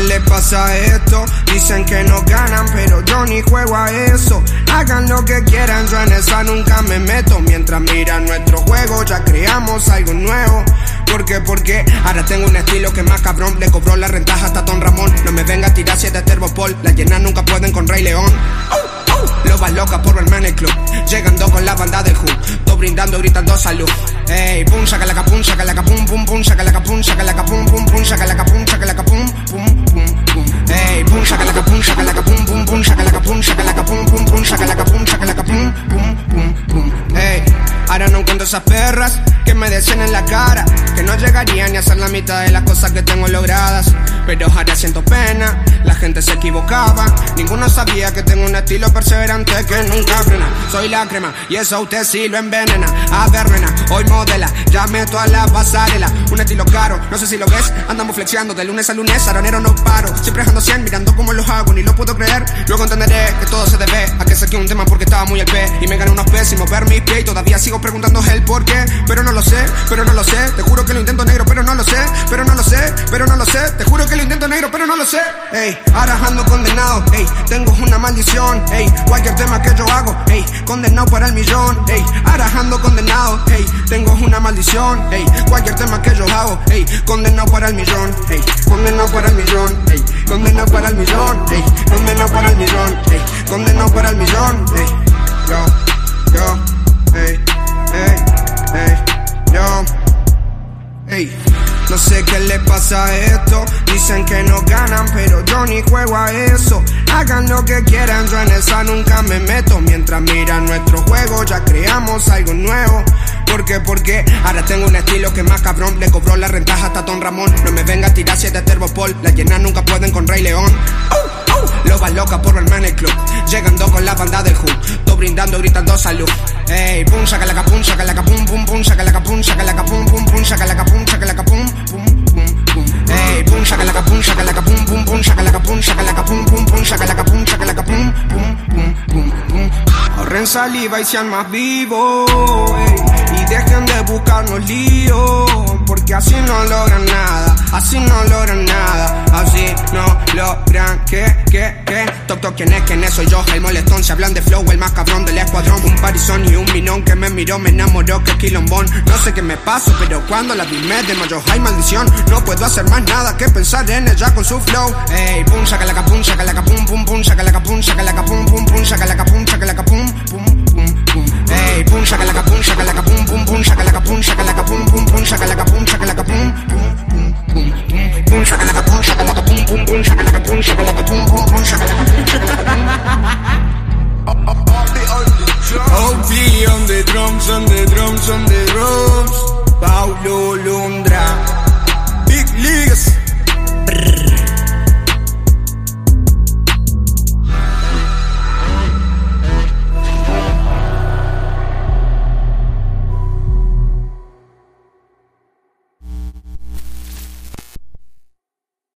les pasa a esto? Dicen que no ganan, pero yo ni juego a eso. Hagan lo que quieran, yo en esa nunca me meto. Mientras miran nuestro juego, ya creamos algo nuevo. ¿Por qué? Porque ahora tengo un estilo que más cabrón. Le cobró la rentaja hasta Don Ramón. No me venga a tirar siete Terbopol. Las llenas nunca pueden con Rey León. Lobas locas por verme en el club. Llegando con la banda del Who. Todo brindando, gritando salud. Ey, pum, saca la capun, saca la capum, pum, pum, saca la capun, saca la capum, pum, pum, saca la capun, saca la capum, pum, pum, pum. Ey, pum, saca la capun, saca la capum, pum, pum, saca la capun, saca la esas perras que me decían en la cara que no llegaría ni a hacer la mitad de las cosas que tengo logradas. Pero ahora siento pena, la gente se equivocaba. Ninguno sabía que tengo un estilo perseverante que nunca frena. Soy la crema y eso a usted sí lo envenena. A ver, nena, hoy modela, ya meto a la pasarela. Un estilo caro, no sé si lo ves. Andamos flexiando de lunes a lunes, aronero no paro. Siempre ando 100 mirando cómo los hago, ni lo puedo creer. Luego entenderé que todo se debe un tema porque estaba muy al pe. Y me gané unos pésimos ver mis pies y todavía sigo preguntando el por qué. Pero no lo sé, pero no lo sé. Te juro que lo intento negro, pero no lo sé. Pero no lo sé, pero no lo sé. Te juro que lo intento negro, pero no lo sé. Ey, ahora ando condenado. Ey, tengo una maldición. Ey, cualquier tema que yo hago. Ey, condenado para el millón. Ey, ahora condenado. Ey, Ey, cualquier tema que yo hago. Ey, condenado para el millón. Ey, condenado para el millón. Ey, condenado para el millón. Ey, condenado para el millón. Ey, condenado para el millón. Ey, yo, yo, ey, ey, ey, yo. No sé qué le pasa a esto. Dicen que no ganan, pero yo ni juego a eso. Hagan lo que quieran, yo en esa nunca me meto. Mientras miran nuestro juego, ya creamos algo nuevo. ¿Por qué? Porque ahora tengo un estilo que más cabrón. Le cobró la rentaja hasta Don Ramón. No me venga a tirar siete Terbopol. Las llenas nunca pueden con Rey León. Lobas locas por verme en el club. Llegando con la banda del Who. Todo brindando, gritando salud. Ey, pum, saca la capun, saca la capun, pum, pum, saca la capun, saca la capun, pum, pum, saca la capun, saca la capun, pum, pum, pum. Ey, pum, saca la capun, saca la capun, pum, pum, saca la capun, saca la capun, pum, pum, saca la capun, saca la capun, pum, pum, pum, pum. Ahorren saliva y sean más vivos. Dejen de buscarnos líos. Porque así no logran nada, así no logran nada, así no logran que, que, que. Toc, toc, ¿quién es? ¿Quién es? Soy yo, el molestón. Se hablan de flow, el más cabrón del escuadrón. Un parizón y un minón que me miró, me enamoró, que quilombón. No sé qué me pasa, pero cuando la vi me desmayó. Hay maldición, no puedo hacer más nada que pensar en ella con su flow. Ey, pum, saca la capun, saca la capun, pum, pum, saca la capun, saca la capun, pum, pum, saca la capun, saca la capun, pum, pum, pum. Ey, pum, saca la capun, saca la capun, pum, pum, saca la capun, saca la capun, pum, pum, saca la capun, saca la capun, pum, pum, pum, pum, pum, saca la capun, saca la capun, pum, pum, saca la capun, saca la capun, pum, pum, saca la capun, saca la capun. OG on the drums, on the drums, on the drums. Paulo Londra.